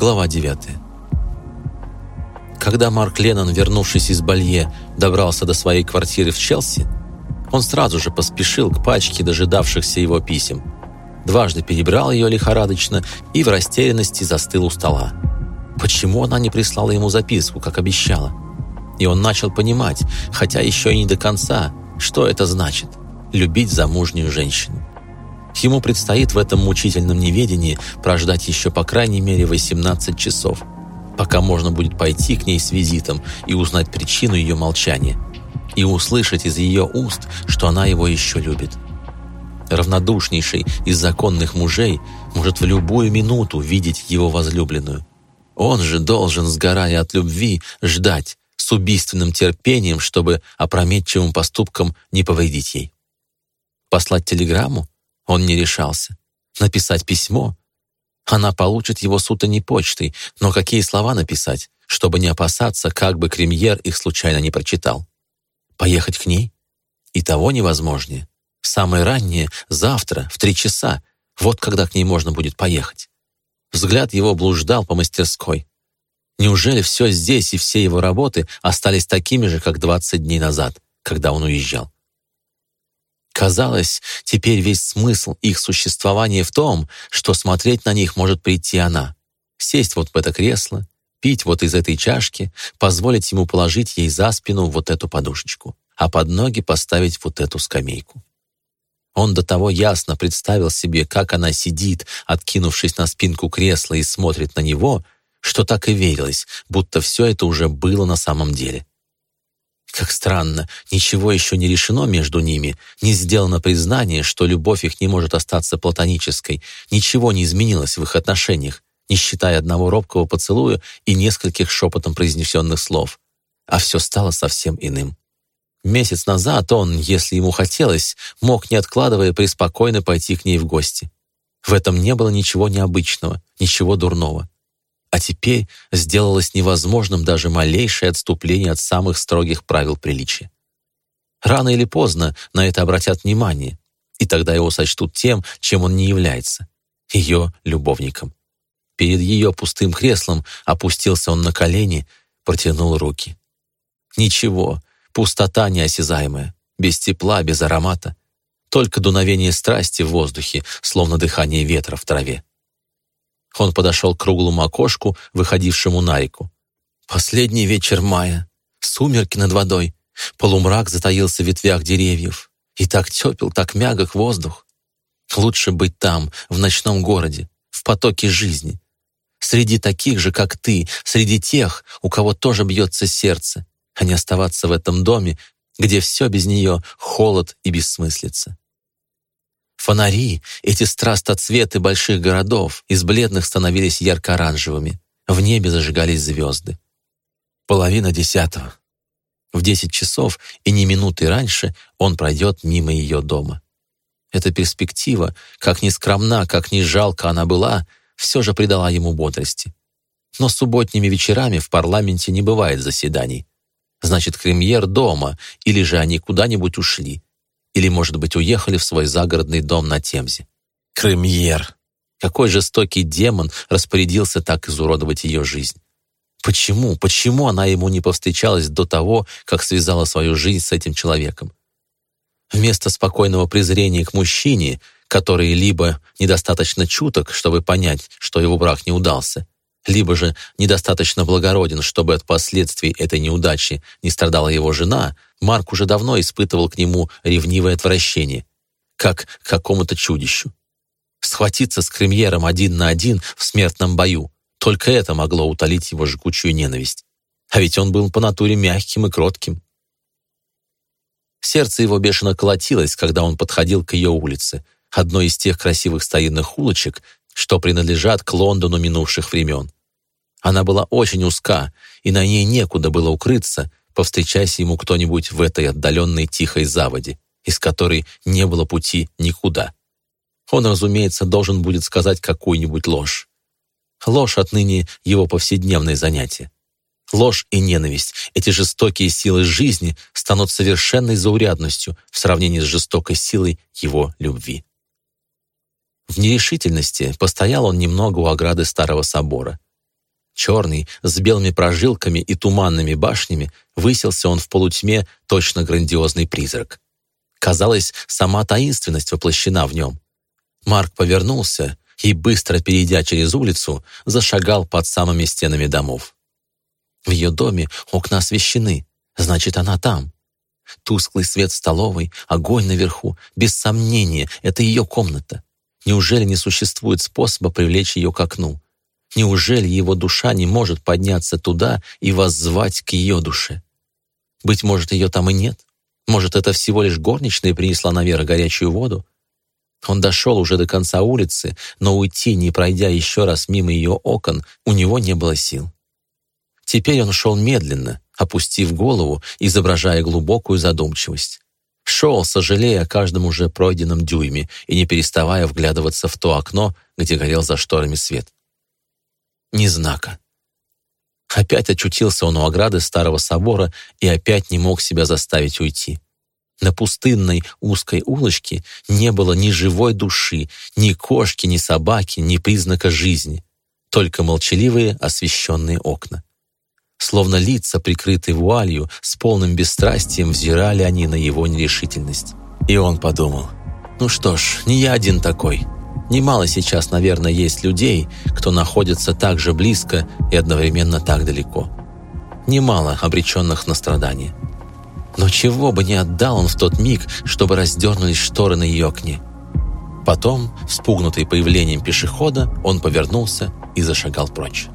Глава 9. Когда Марк Леннон, вернувшись из Балье, добрался до своей квартиры в Челси, он сразу же поспешил к пачке дожидавшихся его писем. Дважды перебрал ее лихорадочно и в растерянности застыл у стола. Почему она не прислала ему записку, как обещала? И он начал понимать, хотя еще и не до конца, что это значит – любить замужнюю женщину. Ему предстоит в этом мучительном неведении прождать еще по крайней мере 18 часов, пока можно будет пойти к ней с визитом и узнать причину ее молчания, и услышать из ее уст, что она его еще любит. Равнодушнейший из законных мужей может в любую минуту видеть его возлюбленную. Он же должен, сгорая от любви, ждать с убийственным терпением, чтобы опрометчивым поступком не повредить ей. Послать телеграмму? Он не решался. Написать письмо? Она получит его сутани почтой, но какие слова написать, чтобы не опасаться, как бы Кремьер их случайно не прочитал? Поехать к ней? И того невозможнее. Самое раннее — завтра, в три часа. Вот когда к ней можно будет поехать. Взгляд его блуждал по мастерской. Неужели все здесь и все его работы остались такими же, как 20 дней назад, когда он уезжал? Казалось, теперь весь смысл их существования в том, что смотреть на них может прийти она, сесть вот в это кресло, пить вот из этой чашки, позволить ему положить ей за спину вот эту подушечку, а под ноги поставить вот эту скамейку. Он до того ясно представил себе, как она сидит, откинувшись на спинку кресла и смотрит на него, что так и верилось, будто все это уже было на самом деле. Как странно, ничего еще не решено между ними, не сделано признание, что любовь их не может остаться платонической, ничего не изменилось в их отношениях, не считая одного робкого поцелуя и нескольких шепотом произнесенных слов. А все стало совсем иным. Месяц назад он, если ему хотелось, мог, не откладывая, преспокойно пойти к ней в гости. В этом не было ничего необычного, ничего дурного а теперь сделалось невозможным даже малейшее отступление от самых строгих правил приличия. Рано или поздно на это обратят внимание, и тогда его сочтут тем, чем он не является — ее любовником. Перед ее пустым креслом опустился он на колени, протянул руки. Ничего, пустота неосязаемая, без тепла, без аромата, только дуновение страсти в воздухе, словно дыхание ветра в траве. Он подошел к круглому окошку, выходившему на реку. Последний вечер мая, сумерки над водой, полумрак затаился в ветвях деревьев. И так тепел, так мягок воздух. Лучше быть там, в ночном городе, в потоке жизни. Среди таких же, как ты, среди тех, у кого тоже бьется сердце, а не оставаться в этом доме, где все без нее холод и бессмыслица. Фонари, эти страстоцветы больших городов, из бледных становились ярко-оранжевыми. В небе зажигались звезды. Половина десятого. В десять часов и не минуты раньше он пройдет мимо ее дома. Эта перспектива, как ни скромна, как ни жалко она была, все же придала ему бодрости. Но субботними вечерами в парламенте не бывает заседаний. Значит, Кремьер дома, или же они куда-нибудь ушли. Или, может быть, уехали в свой загородный дом на Темзе. Кремьер! Какой жестокий демон распорядился так изуродовать ее жизнь? Почему, почему она ему не повстречалась до того, как связала свою жизнь с этим человеком? Вместо спокойного презрения к мужчине, который либо недостаточно чуток, чтобы понять, что его брак не удался, либо же недостаточно благороден, чтобы от последствий этой неудачи не страдала его жена, Марк уже давно испытывал к нему ревнивое отвращение, как к какому-то чудищу. Схватиться с Кремьером один на один в смертном бою, только это могло утолить его жгучую ненависть. А ведь он был по натуре мягким и кротким. Сердце его бешено колотилось, когда он подходил к ее улице, одной из тех красивых старинных улочек, что принадлежат к Лондону минувших времен. Она была очень узка, и на ней некуда было укрыться, повстречайся ему кто-нибудь в этой отдаленной тихой заводе, из которой не было пути никуда. Он, разумеется, должен будет сказать какую-нибудь ложь. Ложь отныне его повседневное занятие. Ложь и ненависть, эти жестокие силы жизни станут совершенной заурядностью в сравнении с жестокой силой его любви. В нерешительности постоял он немного у ограды старого собора. черный, с белыми прожилками и туманными башнями, высился он в полутьме точно грандиозный призрак. Казалось, сама таинственность воплощена в нем. Марк повернулся и, быстро перейдя через улицу, зашагал под самыми стенами домов. В ее доме окна освещены, значит, она там. Тусклый свет столовой, огонь наверху, без сомнения, это ее комната. Неужели не существует способа привлечь ее к окну? Неужели его душа не может подняться туда и воззвать к ее душе? Быть может, ее там и нет? Может, это всего лишь горничная принесла наверх горячую воду? Он дошел уже до конца улицы, но уйти, не пройдя еще раз мимо ее окон, у него не было сил. Теперь он шел медленно, опустив голову, изображая глубокую задумчивость. Шел, сожалея о каждом уже пройденном дюйме и не переставая вглядываться в то окно, где горел за шторами свет. Ни знака. Опять очутился он у ограды старого собора и опять не мог себя заставить уйти. На пустынной узкой улочке не было ни живой души, ни кошки, ни собаки, ни признака жизни, только молчаливые освещенные окна. Словно лица, прикрытые вуалью, с полным бесстрастием взирали они на его нерешительность. И он подумал, ну что ж, не я один такой. Немало сейчас, наверное, есть людей, кто находится так же близко и одновременно так далеко. Немало обреченных на страдания. Но чего бы не отдал он в тот миг, чтобы раздернулись шторы на ее окне. Потом, спугнутый появлением пешехода, он повернулся и зашагал прочь.